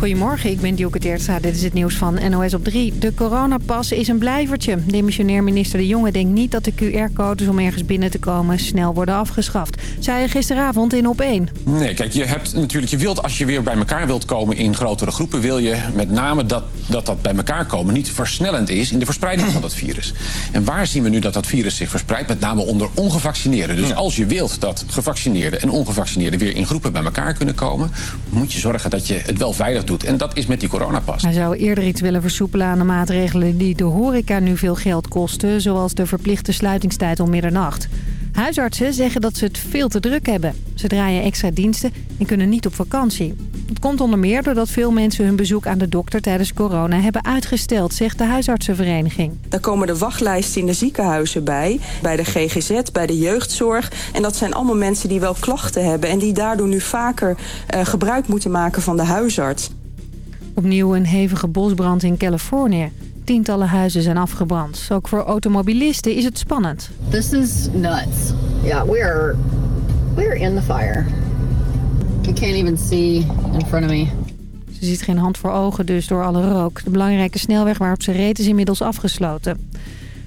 Goedemorgen, ik ben Dielke Teertstra. Dit is het nieuws van NOS op 3. De coronapas is een blijvertje. Demissionair minister De Jonge denkt niet dat de QR-codes om ergens binnen te komen snel worden afgeschaft. Zei hij gisteravond in op 1. Nee, kijk, je hebt natuurlijk, je wilt als je weer bij elkaar wilt komen in grotere groepen, wil je met name dat dat, dat bij elkaar komen niet versnellend is in de verspreiding van dat virus. En waar zien we nu dat dat virus zich verspreidt? Met name onder ongevaccineerden. Dus als je wilt dat gevaccineerden en ongevaccineerden weer in groepen bij elkaar kunnen komen, moet je zorgen dat je het wel veilig doet. En dat is met die coronapas. Hij zou eerder iets willen versoepelen aan de maatregelen die de horeca nu veel geld kosten... zoals de verplichte sluitingstijd om middernacht. Huisartsen zeggen dat ze het veel te druk hebben. Ze draaien extra diensten en kunnen niet op vakantie. Het komt onder meer doordat veel mensen hun bezoek aan de dokter tijdens corona hebben uitgesteld, zegt de huisartsenvereniging. Daar komen de wachtlijsten in de ziekenhuizen bij, bij de GGZ, bij de jeugdzorg. En dat zijn allemaal mensen die wel klachten hebben en die daardoor nu vaker uh, gebruik moeten maken van de huisarts. Opnieuw een hevige bosbrand in Californië. Tientallen huizen zijn afgebrand. Ook voor automobilisten is het spannend. This is nuts. Yeah, we're we're in the fire. I can't even see in front of me. Ze ziet geen hand voor ogen dus door alle rook. De belangrijke snelweg waarop ze reed is inmiddels afgesloten.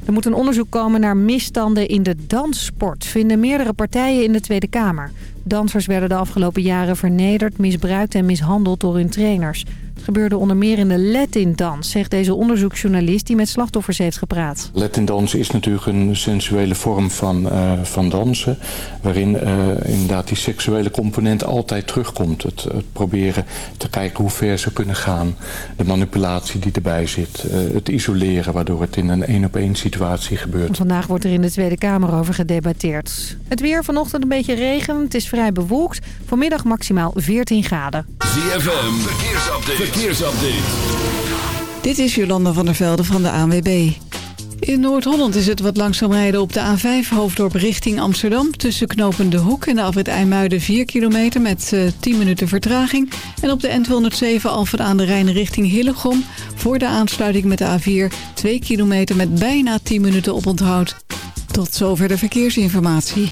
Er moet een onderzoek komen naar misstanden in de danssport, vinden meerdere partijen in de Tweede Kamer. Dansers werden de afgelopen jaren vernederd, misbruikt en mishandeld door hun trainers gebeurde onder meer in de Latin-dans, zegt deze onderzoeksjournalist die met slachtoffers heeft gepraat. Latin-dans is natuurlijk een sensuele vorm van, uh, van dansen, waarin uh, inderdaad die seksuele component altijd terugkomt. Het, het, proberen te kijken hoe ver ze kunnen gaan, de manipulatie die erbij zit, uh, het isoleren waardoor het in een één-op-één situatie gebeurt. Vandaag wordt er in de Tweede Kamer over gedebatteerd. Het weer vanochtend een beetje regen, het is vrij bewolkt. Vanmiddag maximaal 14 graden. ZFM, verkeersupdate. Verkeersupdate. Dit is Jolanda van der Velde van de ANWB. In Noord-Holland is het wat langzaam rijden op de A5 hoofddorp richting Amsterdam... tussen knopen De Hoek en de afrit IJmuiden 4 kilometer met uh, 10 minuten vertraging... en op de N207 Alphen aan de Rijn richting Hillegom... voor de aansluiting met de A4 2 kilometer met bijna 10 minuten oponthoud. Tot zover de verkeersinformatie.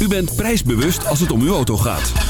U bent prijsbewust als het om uw auto gaat.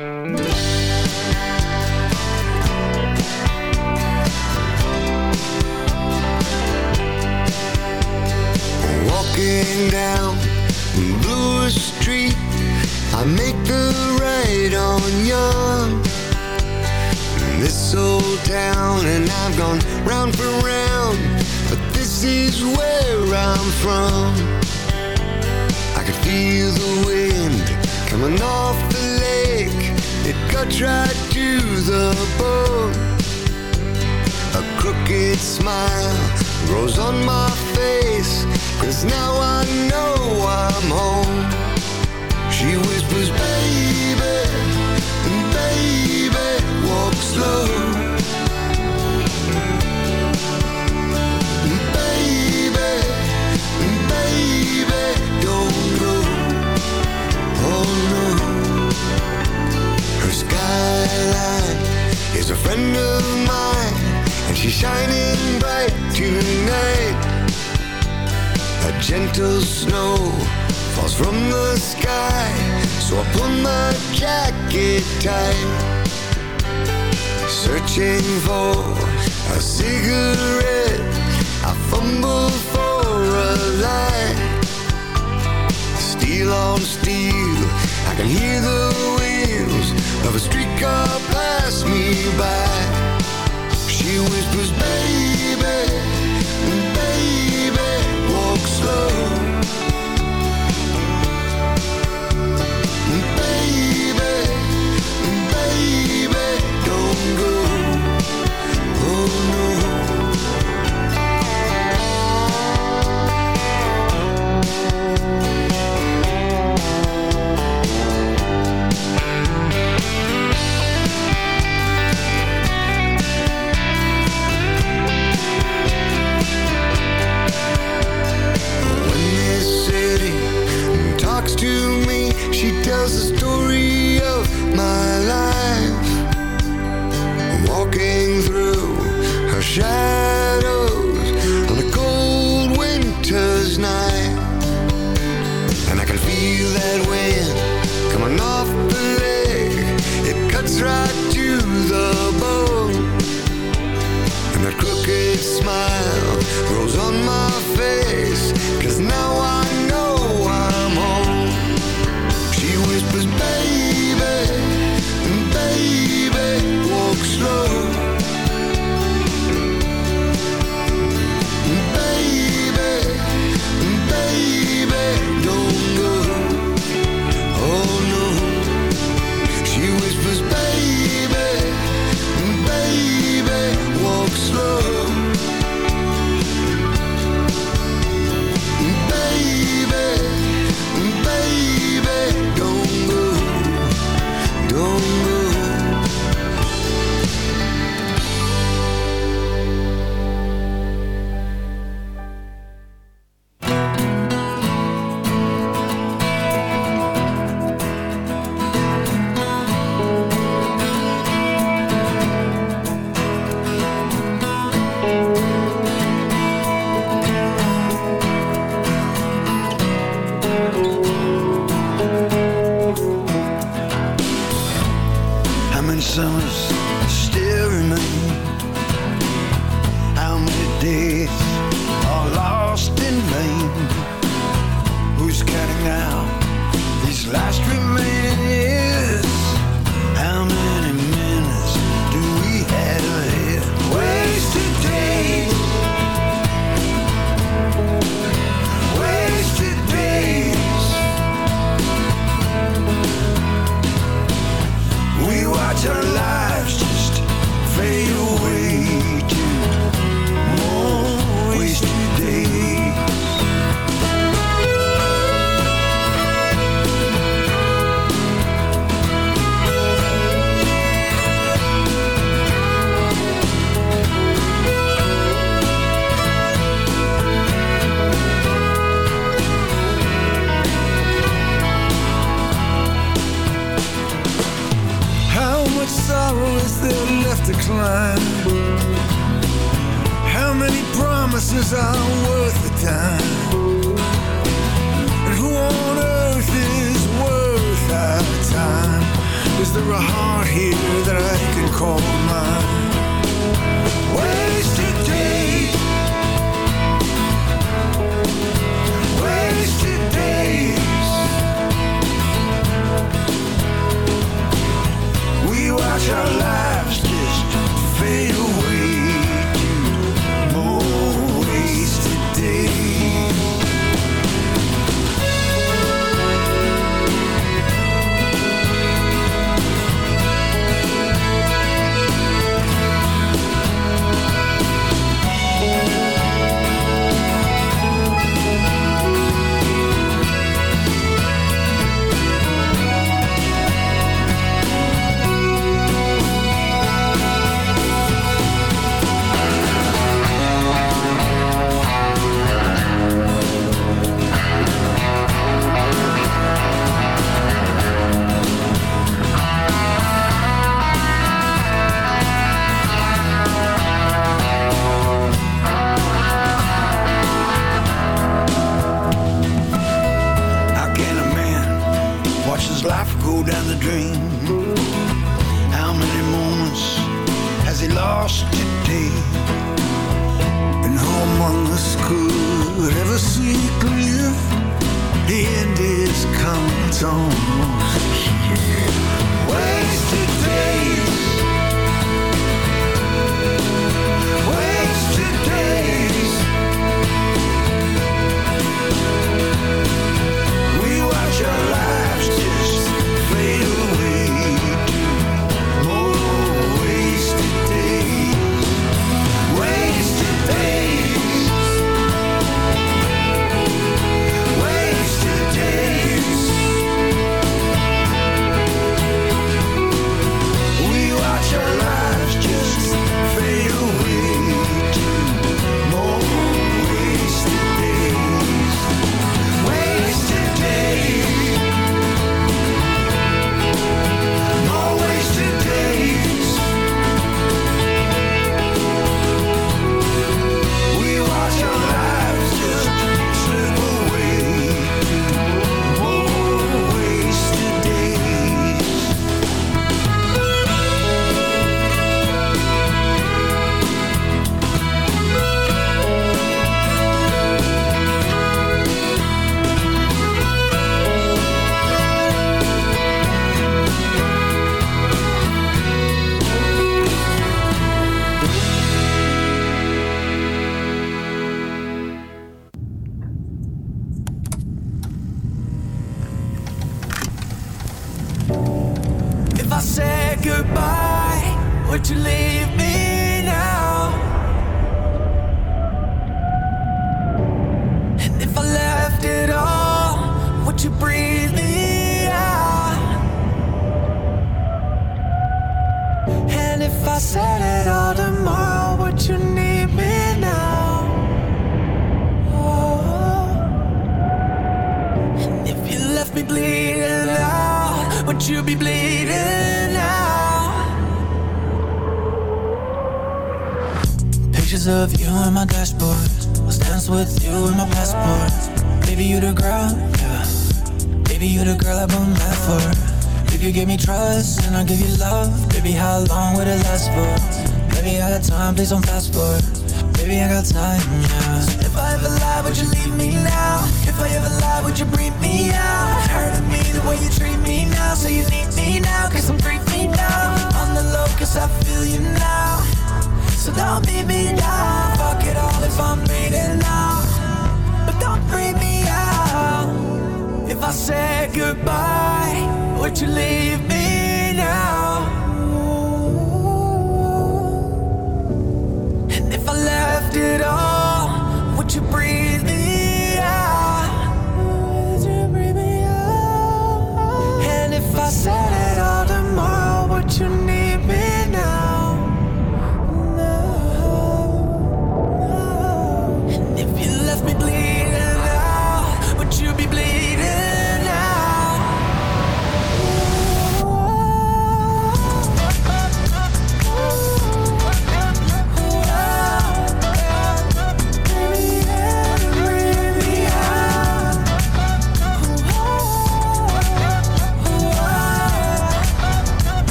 Walking down Blue Street I make the right on Young This old town and I've gone round for round But this is where I'm from. I can feel the wind coming off the lake It cuts right to the bone A crooked smile grows on my face. Cause now I know I'm home. She whispers, baby, baby, walk slow. Baby, baby, don't skyline is a friend of mine And she's shining bright tonight. A gentle snow falls from the sky So I pull my jacket tight. Searching for a cigarette I fumble for a light. Steel on steel I can hear the wheels of a streetcar pass me by. She whispers, baby, baby, walk slow. Baby, baby, don't go.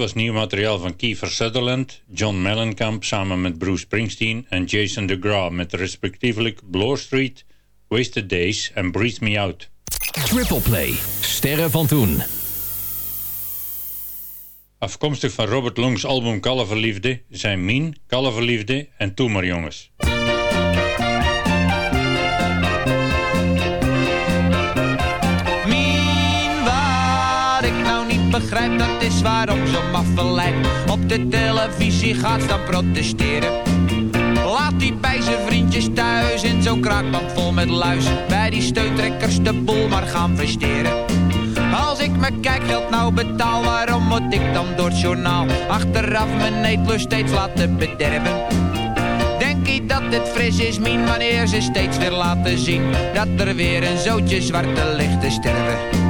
Was nieuw materiaal van Kiefer Sutherland, John Mellencamp samen met Bruce Springsteen en Jason DeGraw met respectievelijk Bloor Street, Wasted Days en Breathe Me Out. Triple Play. Sterren van toen. Afkomstig van Robert Long's album Kalverliefde zijn Mien, Kalverliefde en Toe maar jongens. Begrijp, dat is waarom zo'n maffe op de televisie gaat staan protesteren. Laat die bij zijn vriendjes thuis in zo'n kraakband vol met luis. Bij die steuntrekkers de boel maar gaan versteren. Als ik mijn kijkgeld nou betaal, waarom moet ik dan door het journaal achteraf mijn eetlust steeds laten bederven? Dat het fris is, Mien, wanneer ze steeds weer laten zien dat er weer een zootje zwarte lichten sterven?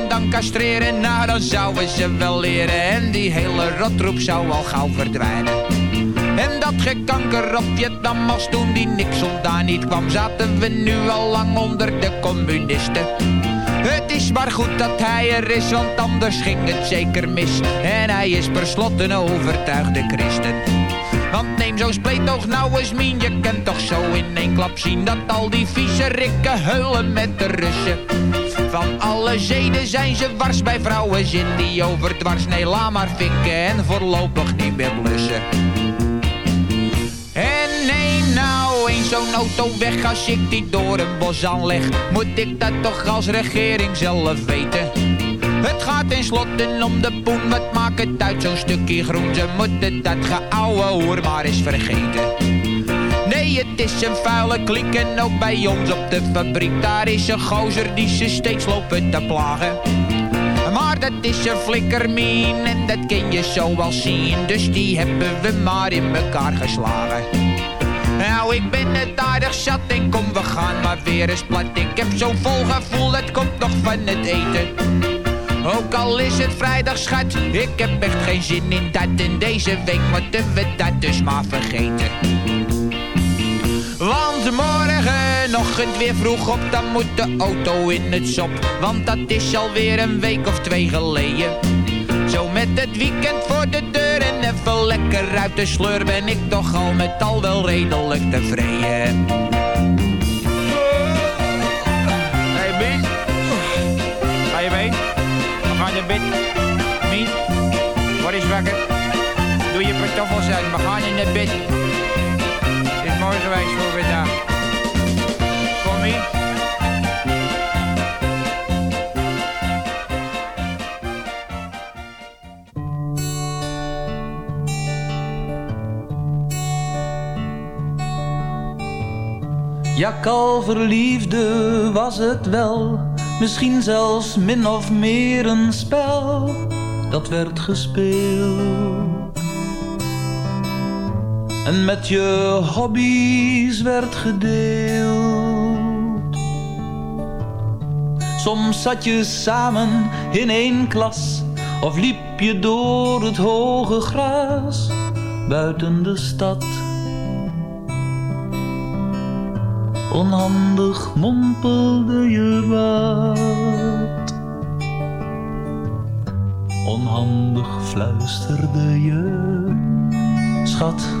dan kastreren, nou dan zouden ze wel leren. En die hele rotroep zou al gauw verdwijnen. En dat gekanker op Vietnam als toen die Nixon daar niet kwam Zaten we nu al lang onder de communisten. Het is maar goed dat hij er is, want anders ging het zeker mis. En hij is per slot een overtuigde christen. Want neem zo'n spleetoog nou eens mien Je kunt toch zo in één klap zien Dat al die vieze rikken heulen met de Russen Van alle zeden zijn ze wars bij vrouwen Zin die overdwars Nee, laat maar fikken en voorlopig niet meer blussen en neem nou eens zo'n auto weg als ik die door een bos aanleg? Moet ik dat toch als regering zelf weten? Het gaat tenslotte om de poen, wat maakt het uit zo'n stukje groen? Ze moeten dat geouwe hoer maar eens vergeten. Nee, het is een vuile klik en ook bij ons op de fabriek. Daar is een gozer die ze steeds lopen te plagen. Maar dat is een flikkermien en dat kun je zo wel zien. Dus die hebben we maar in elkaar geslagen. Nou, ik ben het aardig zat en kom, we gaan maar weer eens plat. Ik heb zo'n vol gevoel, het komt nog van het eten. Ook al is het vrijdag, schat, ik heb echt geen zin in dat. En deze week moeten we dat dus maar vergeten. Want morgenochtend weer vroeg op, dan moet de auto in het sop. Want dat is alweer een week of twee geleden. Zo met het weekend voor de deur en even lekker uit de sleur ben ik toch al met al wel redelijk tevreden. Hey Mien, ga je mee? We gaan naar bed. Mien, wat is wakker? Doe je pantoffels aan, we gaan in het bed. Geweest voor Mien. Ja, kalverliefde was het wel, misschien zelfs min of meer een spel dat werd gespeeld. En met je hobby's werd gedeeld. Soms zat je samen in één klas of liep je door het hoge gras buiten de stad. Onhandig mompelde je wat. Onhandig fluisterde je, schat.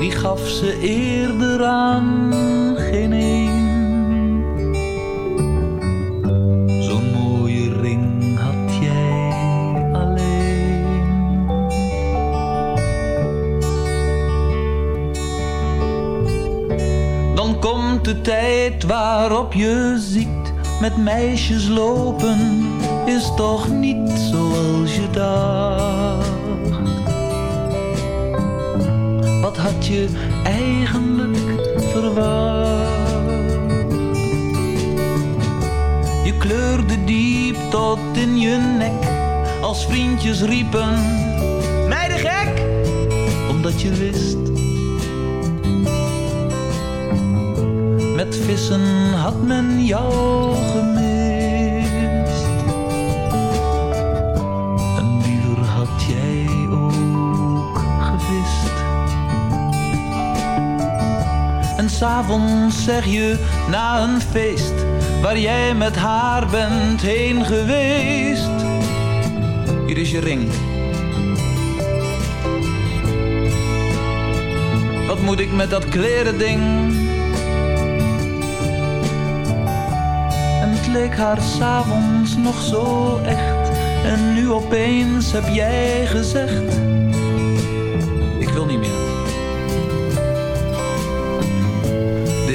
Die gaf ze eerder aan geen een. Zo'n mooie ring had jij alleen. Dan komt de tijd waarop je ziet met meisjes lopen is toch niet zoals je dacht. Had je eigenlijk verwacht? Je kleurde diep tot in je nek als vriendjes riepen: Meiden gek! Omdat je wist Met vissen had men jou gemist. S'avonds zeg je na een feest waar jij met haar bent heen geweest. Hier is je ring. Wat moet ik met dat kleren ding? Het leek haar s'avonds nog zo echt. En nu opeens heb jij gezegd: Ik wil niet meer.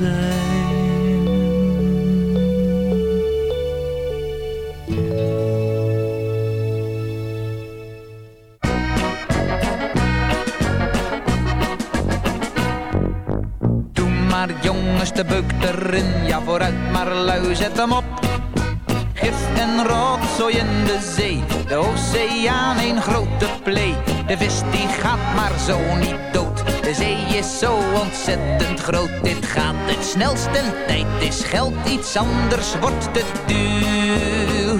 zijn. Doe maar jongens, de beuk erin, ja vooruit maar lui, zet hem op. Gif en rotzooi in de zee, de oceaan een grote plee. De vis die gaat maar zo niet dood de zee is zo ontzettend groot. Dit gaat het snelst en tijd is geld, iets anders wordt te duur.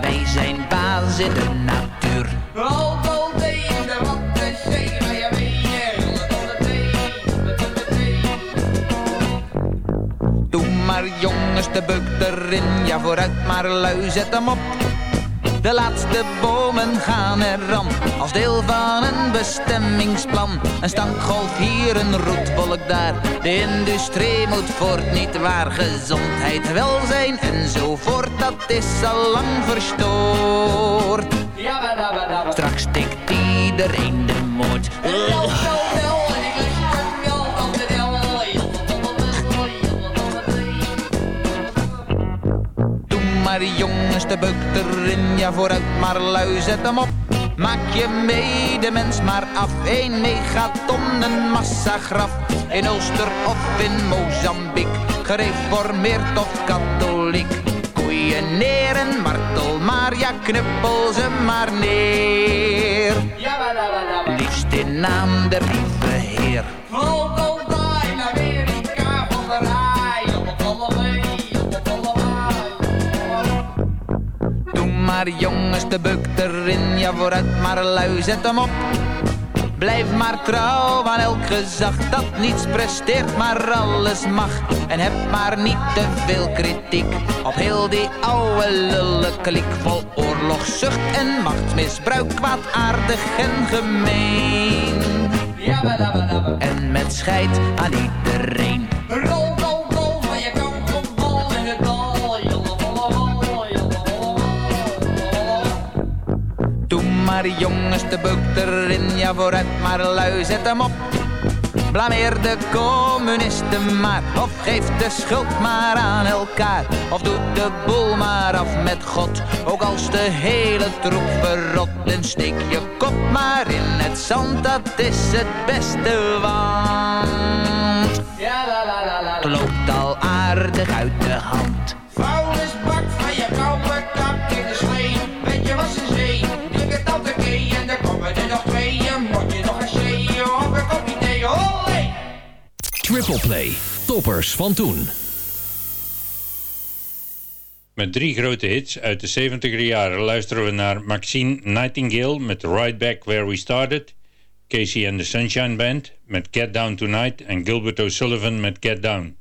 Wij zijn baas in de natuur. Doe maar jongens, de beuk erin, ja vooruit maar lui, zet hem op. De laatste bomen gaan eraan, als deel van een bestemmingsplan. Een stankgolf hier, een roetvolk daar. De industrie moet voort, niet waar. Gezondheid, welzijn enzovoort, dat is al lang verstoord. Straks stikt iedereen de maar jongens, de beuk erin, ja vooruit maar lui, zet hem op. Maak je medemens maar af, een megaton, een massagraf. In Ulster of in Mozambique, gereformeerd of katholiek. Koeien neer en martel maar, ja knuppel ze maar neer. Liefst in naam der lieve Heer. Maar jongens, de beuk erin, ja vooruit maar lui, zet hem op. Blijf maar trouw aan elk gezag dat niets presteert, maar alles mag. En heb maar niet te veel kritiek op heel die oude lullenkliek vol oorlogszucht en machtsmisbruik, kwaadaardig en gemeen. En met scheid aan iedereen. Rol, maar jongens, de beuk erin, ja vooruit maar lui, zet hem op. Blameer de communisten maar, of geef de schuld maar aan elkaar. Of doe de boel maar af met God, ook als de hele troep verrot. En steek je kop maar in het zand, dat is het beste, want... Het loopt al aardig uit de hand. Triple Play. Toppers van toen. Met drie grote hits uit de 70er jaren luisteren we naar Maxine Nightingale met Right Back Where We Started, Casey and the Sunshine Band met Get Down Tonight en Gilbert O'Sullivan met Get Down.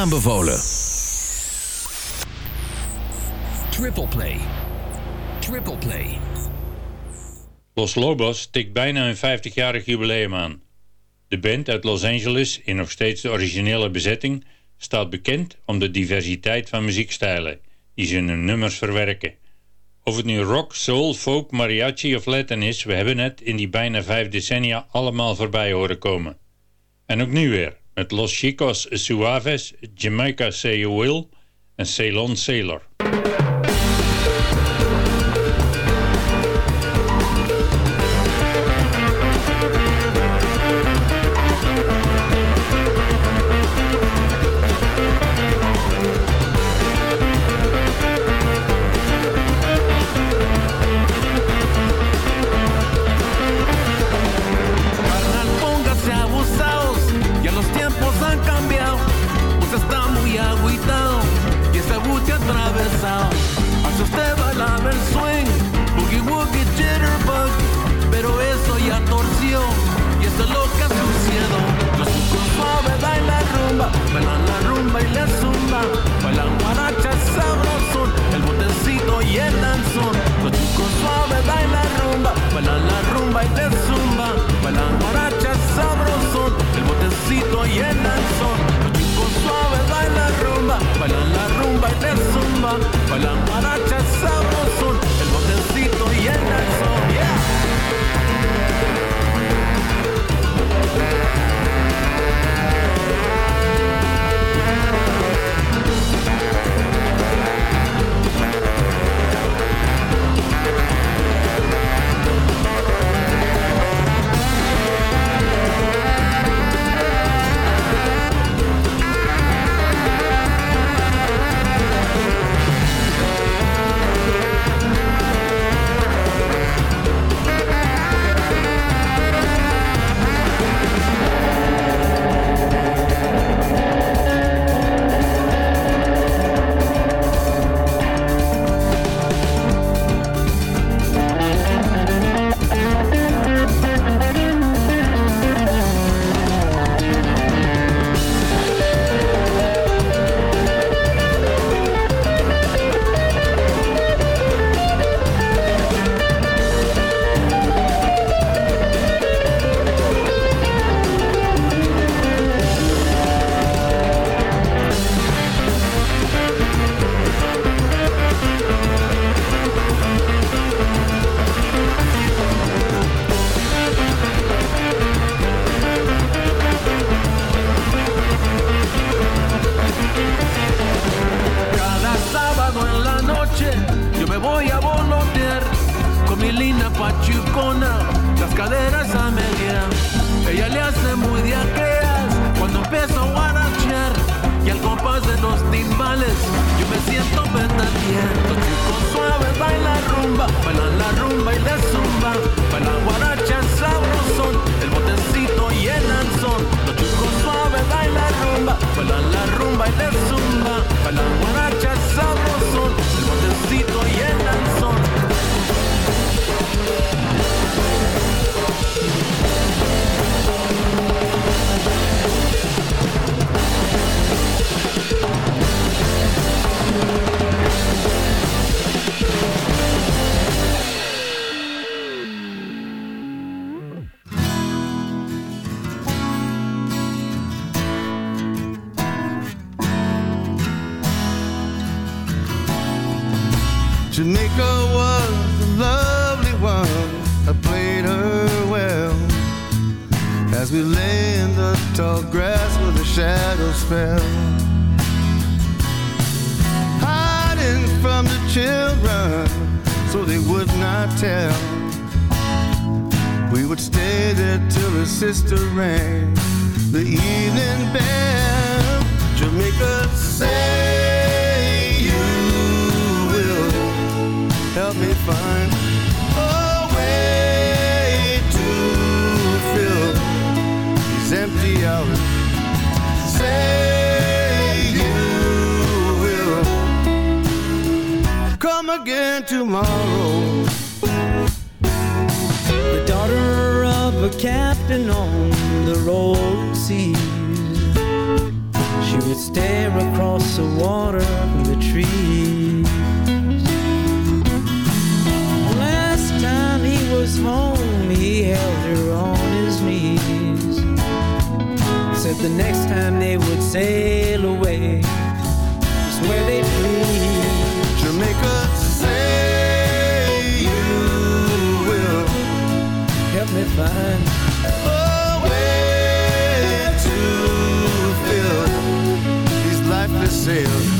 aanbevolen. Triple play. Triple play. Los Lobos tikt bijna een 50-jarig jubileum aan. De band uit Los Angeles, in nog steeds de originele bezetting, staat bekend om de diversiteit van muziekstijlen die ze in hun nummers verwerken. Of het nu rock, soul, folk, mariachi of Latin is, we hebben het in die bijna vijf decennia allemaal voorbij horen komen. En ook nu weer met Los Chicos Suaves, Jamaica Say You Will en Ceylon Sailor. Jamaica was a lovely one. I played her well. As we lay in the tall grass where the shadows fell. Hiding from the children so they would not tell. We would stay there till her sister rang the evening bell. Jamaica say help me find a way to fill these empty hours. Say you will come again tomorrow. the daughter of a captain on the rolling seas. She would stare across the water from the trees. Was home, he held her on his knees. Said the next time they would sail away, was where they'd please. Jamaica, say you will help me find a way to fill these lifeless sails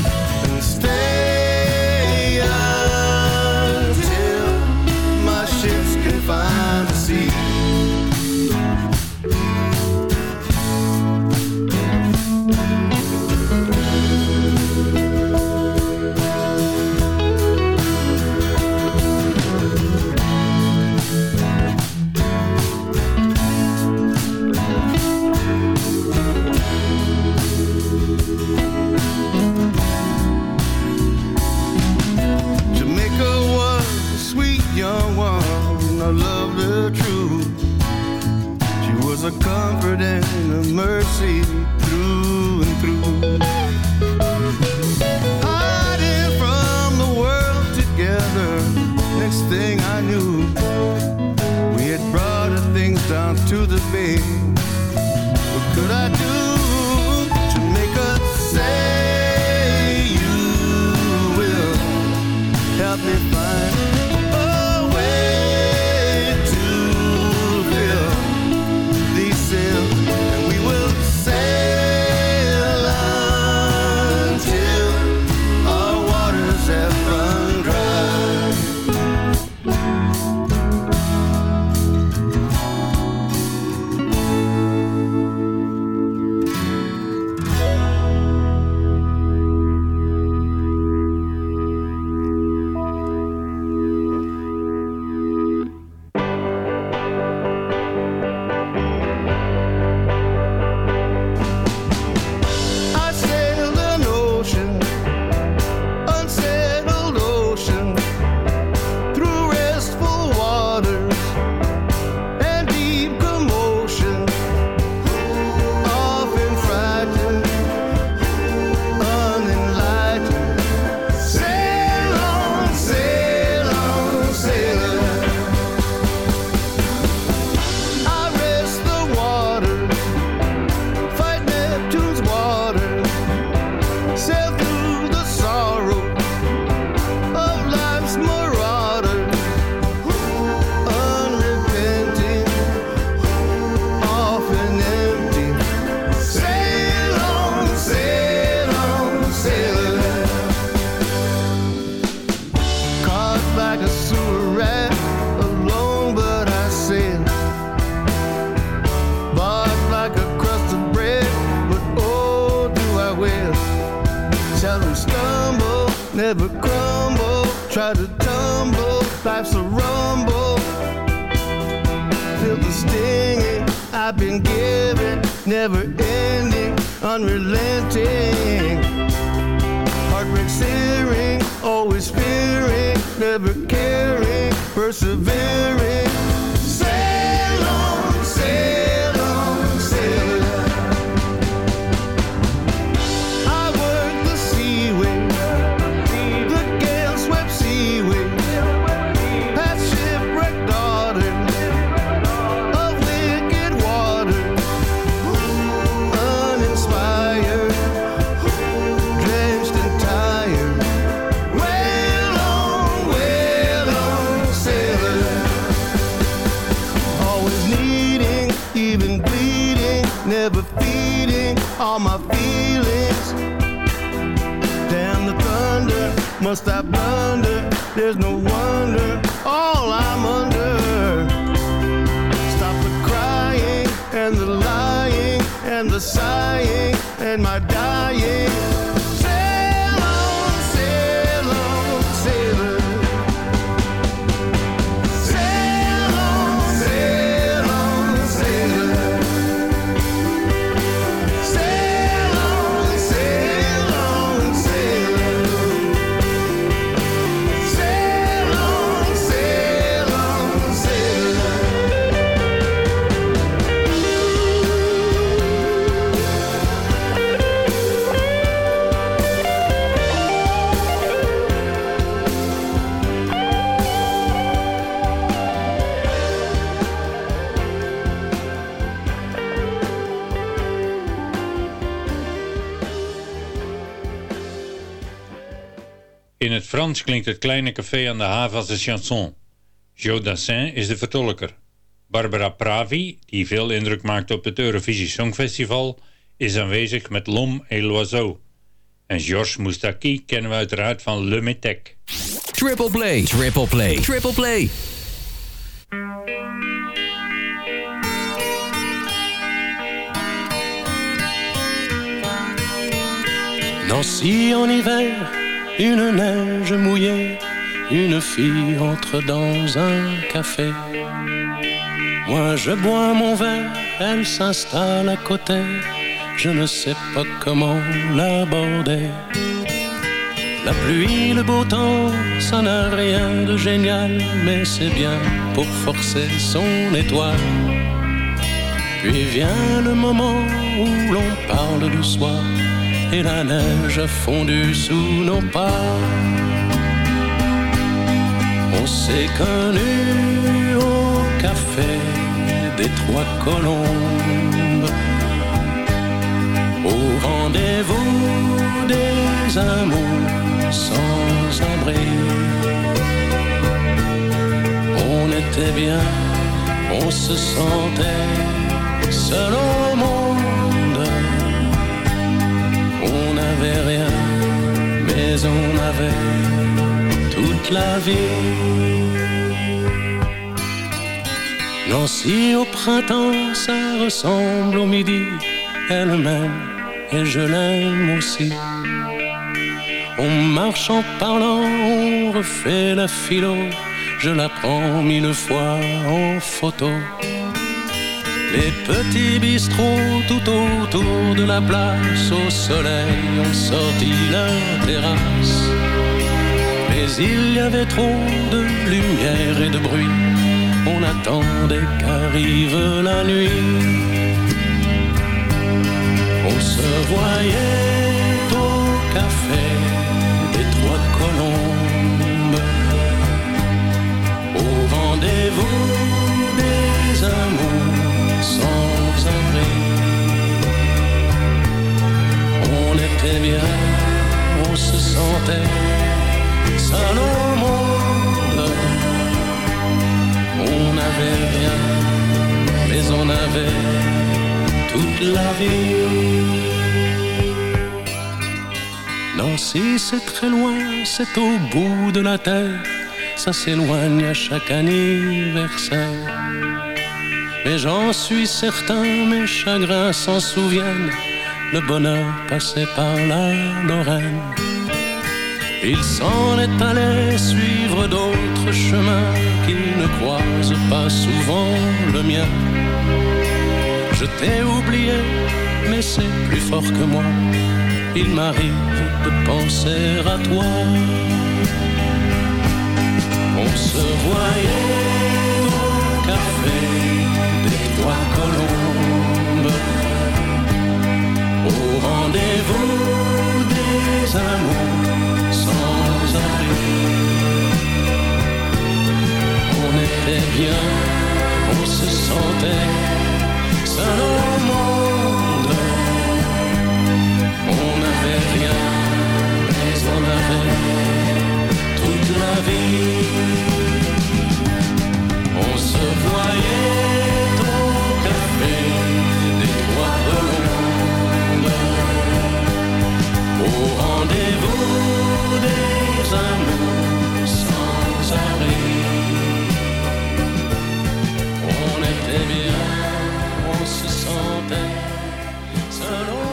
Frans klinkt het kleine café aan de haven als een chanson. Joe Dassin is de vertolker. Barbara Pravi, die veel indruk maakte op het Eurovisie Songfestival, is aanwezig met L'Homme et l'Oiseau. En Georges Moustaki kennen we uiteraard van Le Metec. Triple play, triple play, triple play. Nancy en hiver, une neige mouillée, une fille entre dans un café. Moi je bois mon verre, elle s'installe à côté, je ne sais pas comment l'aborder. La pluie, le beau temps, ça n'a rien de génial, mais c'est bien pour forcer son étoile. Puis vient le moment où l'on parle du soir et la neige a fondu sous nos pas. On s'est connus au café des Trois Colombes, au rendez-vous des amours sans abri. On était bien, on se sentait seul au monde. Rien, mais on avait toute la vie. Nancy au printemps, ça ressemble au midi. Elle m'aime et je l'aime aussi. On marche en parlant, on refait la philo. Je la prends mille fois en photo. Les petits bistrots tout autour de la place au soleil ont sorti leur terrasse. Mais il y avait trop de lumière et de bruit. On attendait qu'arrive la nuit. On se voyait au café des Trois Colombes. Au rendez-vous des amours On était bien, on se sentait seul. On n'avait rien, mais on avait toute la vie. Nancy, c'est très loin, c'est au bout de la terre. Ça s'éloigne à chaque anniversaire. Mais j'en suis certain, mes chagrins s'en souviennent. Le bonheur passait par la Lorraine. Il s'en est allé suivre d'autres chemins qui ne croisent pas souvent le mien. Je t'ai oublié, mais c'est plus fort que moi. Il m'arrive de penser à toi. On se voyait au café des Trois Colombes, au rendez-vous des amours sans abri. On était bien, on se sentait seul au monde. On n'avait rien, mais on avait toute la vie. On se voyait au café des trois de l'ombre, au rendez-vous des amours sans arrêt. On était bien, on se sentait seul.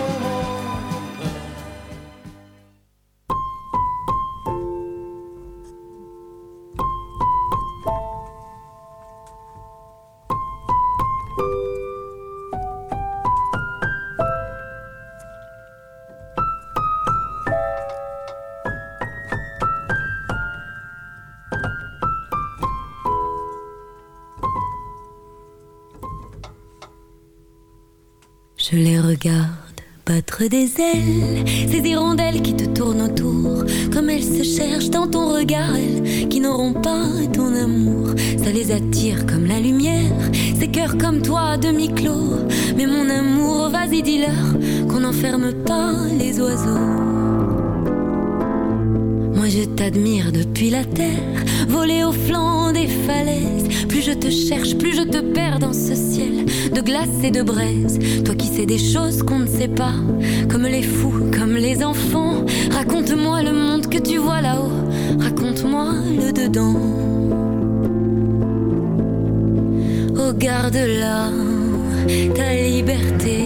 Regarde battre des ailes, ces hirondelles qui te tournent autour, comme elles se cherchent dans ton regard, elles qui n'auront pas ton amour. Ça les attire comme la lumière, ces cœurs comme toi demi-clos. Mais mon amour, vas-y dis-leur qu'on n'enferme pas les oiseaux. Je t'admire depuis la terre, voler au flanc des falaises. Plus je te cherche, plus je te perds dans ce ciel de glace et de braise. Toi qui sais des choses qu'on ne sait pas, comme les fous, comme les enfants. Raconte-moi le monde que tu vois là-haut, raconte-moi le dedans. Oh garde-la, ta liberté,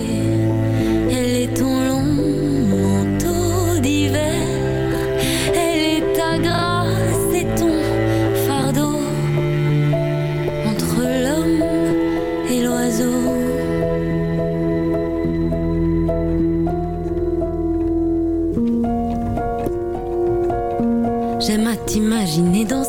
imaginer dans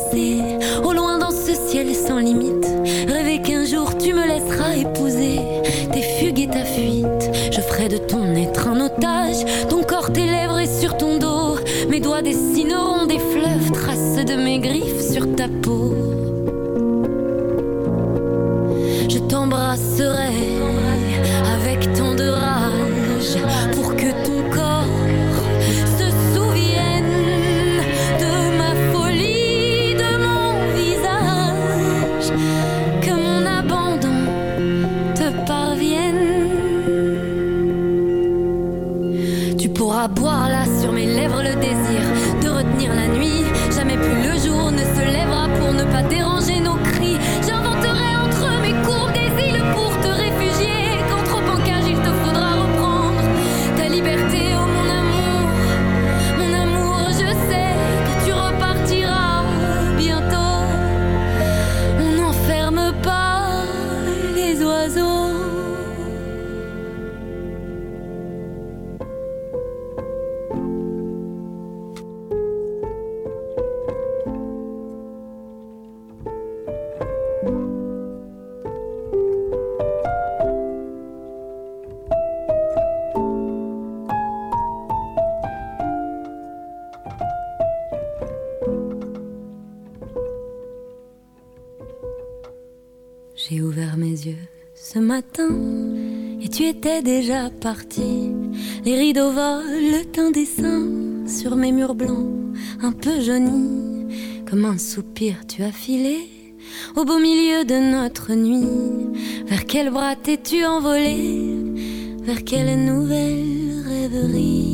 déjà parti. Les rideaux volent indécent sur mes murs blancs, un peu jaunis. Comme un soupir, tu as filé au beau milieu de notre nuit. Vers quel bras t'es-tu envolé? Vers quelle nouvelle rêverie?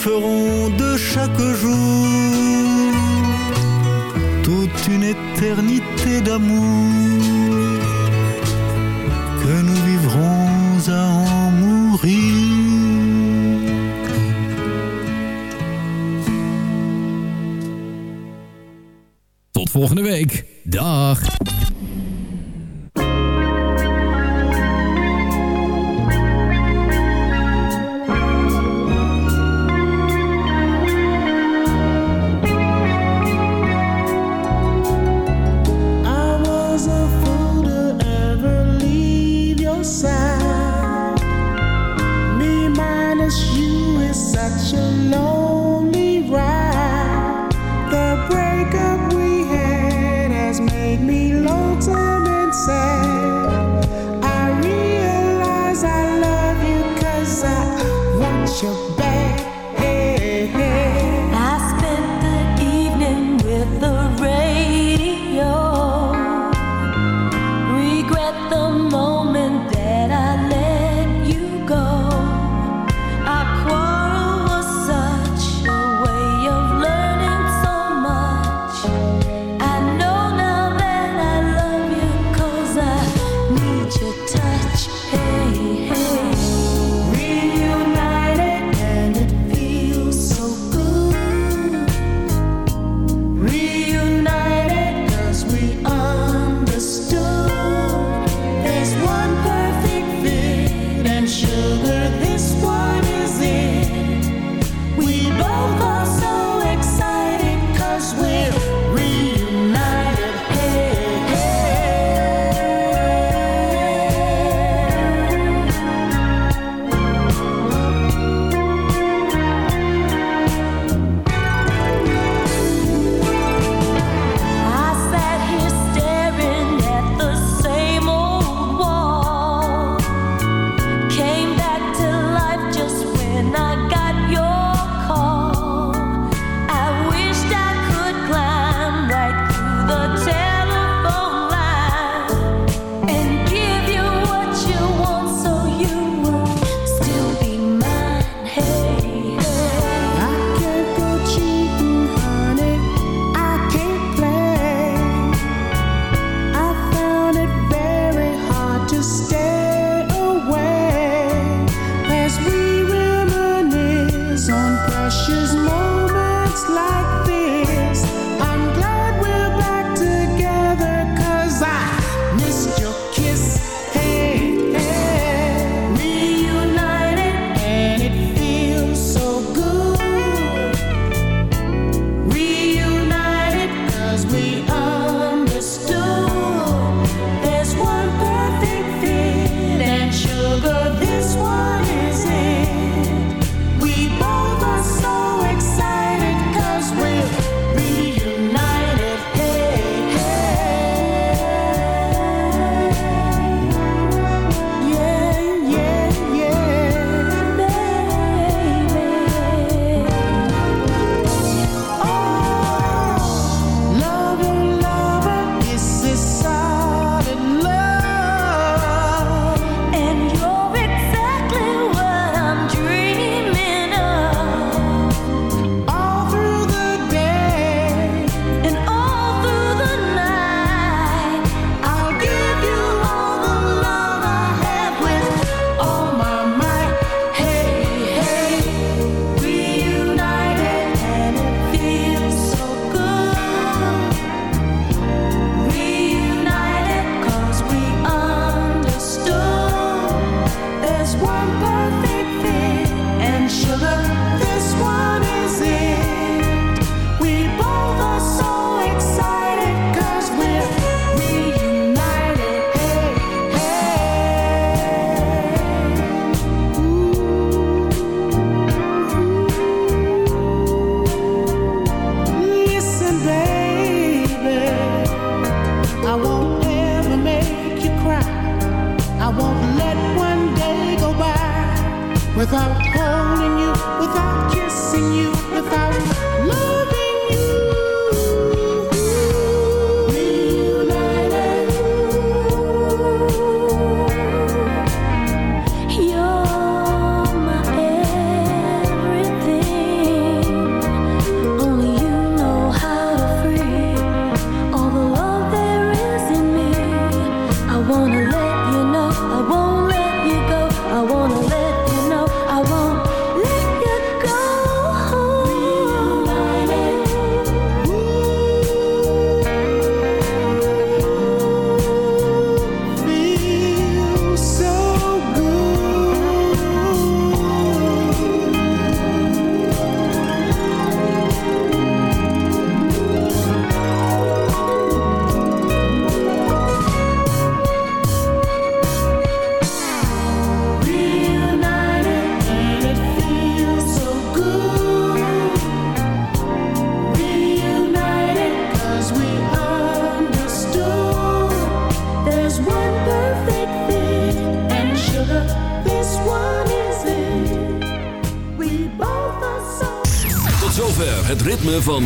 Ferons de chaque jour toute une éternité d'amour que nous vivrons à en mourir. Tot volgende week. Dag. Side.